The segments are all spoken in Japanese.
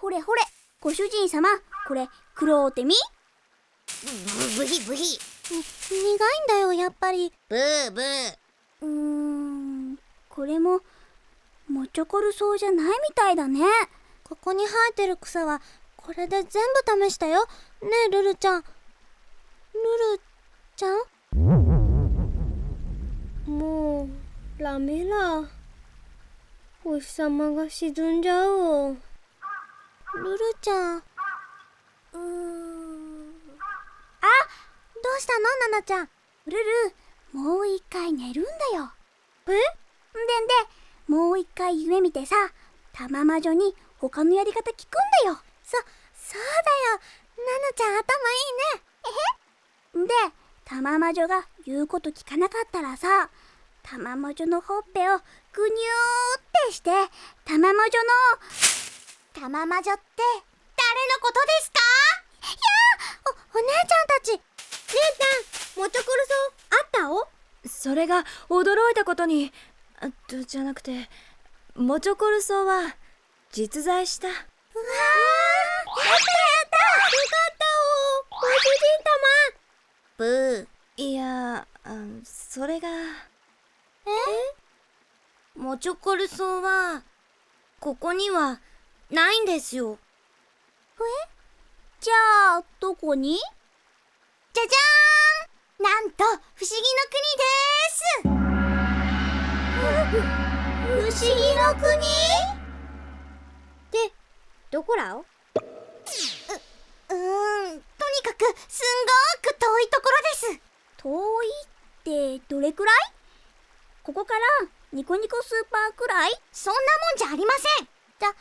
ほれほれ。ご主人様これくろうてみ？ブヒブヒ苦いんだよやっぱり。ブーブー。うーん。これももちょこるそうじゃないみたいだね。ここに生えてる草はこれで全部試したよ。ねえルルちゃん。ルルちゃん？もうダメだ。お日様が沈んじゃうルルちゃん。うーん。あどうしたの？ナナちゃん。ルルもう一回寝るんだよ。え？んでんで。もう一回夢見てさ玉魔女に他のやり方聞くんだよ。そそうだよ。ナナちゃん頭いいね。えへ？んで玉魔女が言うこと聞かなかったらさ玉魔女のほっぺをぐにゅーってして玉魔女の玉魔女って誰のことですか？いやおお姉ちゃんたち姉ちゃんもちょこるそうあった？おそれが驚いたことにあとじゃなくてモチョコルソウは実在した。うわーやったやった！よかったおご主人ブー。いやあそれが。もちょこるそうはここにはないんですよ。じゃあどこに？じゃじゃーん！なんと不思議の国です！不思議の国？でどこらおううーんとにかくすんごーく遠いところです。遠いってどれくらい？ここからニコニコスーパーくらい？そんなもんじゃありません。じゃ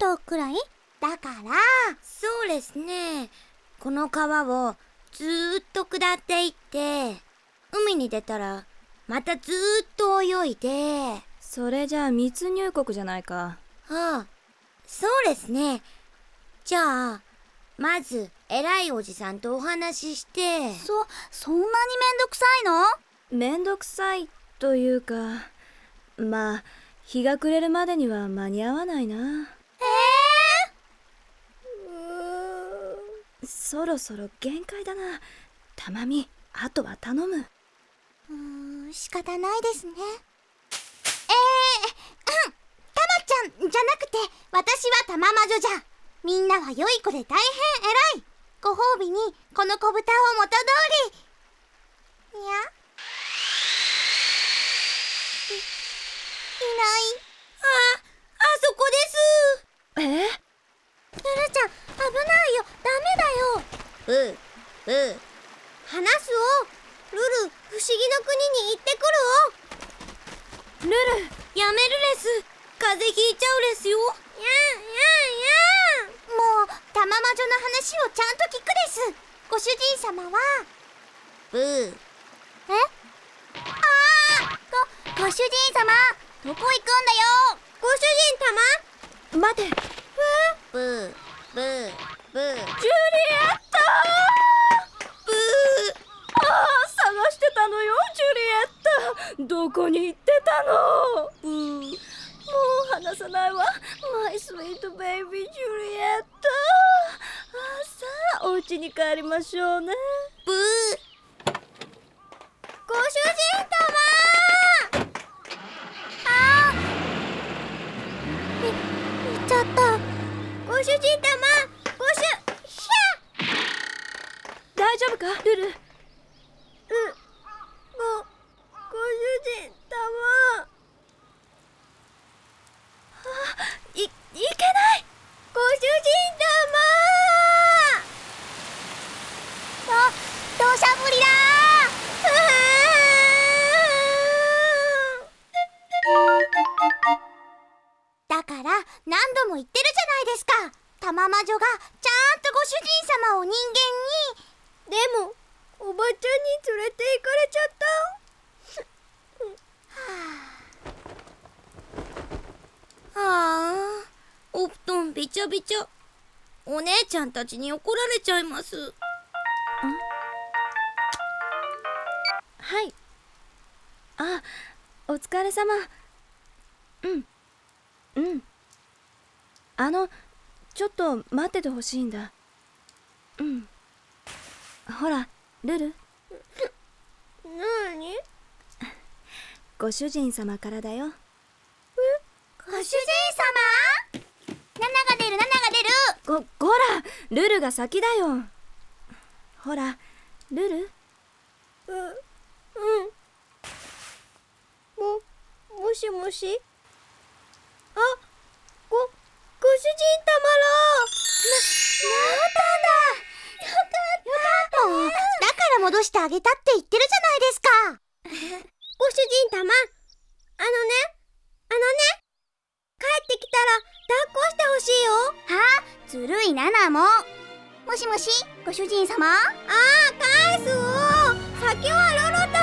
ポカ弁当くらいだからそうですね。この川をずーっと下っていって海に出たらまたずーっと泳いで。それじゃあ密入国じゃないか。ああそうですね。じゃあまず偉いおじさんとお話しして。そそんなにめんどくさいの？めんどくさいというかまあ日が暮れるまでには間に合わないなそろそろ限界だな。たまみあとは頼む。うーん仕方ないですね。えー、うん。たまちゃんじゃなくて私はたま魔女じゃみんなは良い子で大変偉い。ご褒美にこの子豚を元通りいやいいないああそこですえルルちゃん危ないよダメだよブーブー話すおルル不思議の国に行ってくるルルやめるです風邪ひいちゃうですよ。おやんやん。やんもう玉魔女の話をちゃんと聞くですご主人様は。ブー。え？あーごご主人様。どこ行くんだよ。ご主人様？待て。ブー。ブー。ブー。ジュリエットブああ探してたのよジュリエットどこに行ってたの？ブーもう離さないわ。マイスイートベイビージュリエットあさあお家に帰りましょうね。ーブー。ご主人様。あーい行っちゃった。ご主人様ご主ひゃ大丈夫か？ルル何度も言ってるじゃないですか。玉魔女がちゃんとご主人様を人間に。様でもおばちゃんに連れて行かれちゃった。あ。あお布団びちゃびちゃお姉ちゃんたちに怒られちゃいます。はい。あお疲れ様。うん。うんあのちょっと待っててほしいんだ。うん。ほらルル。なに？ご主人様からだよ。ご主人様？ナナが出るナナが出る。ごほらルルが先だよ。ほらルル。ううん。ももしもし？あもうだ。から戻してあげたって言ってるじゃないですか。ご主人様。あのね。あのね。帰ってきたら抱っこしてほしいよ。はあ。ずるいナナも。もしもしご主人様？ああ返すを先はロロタ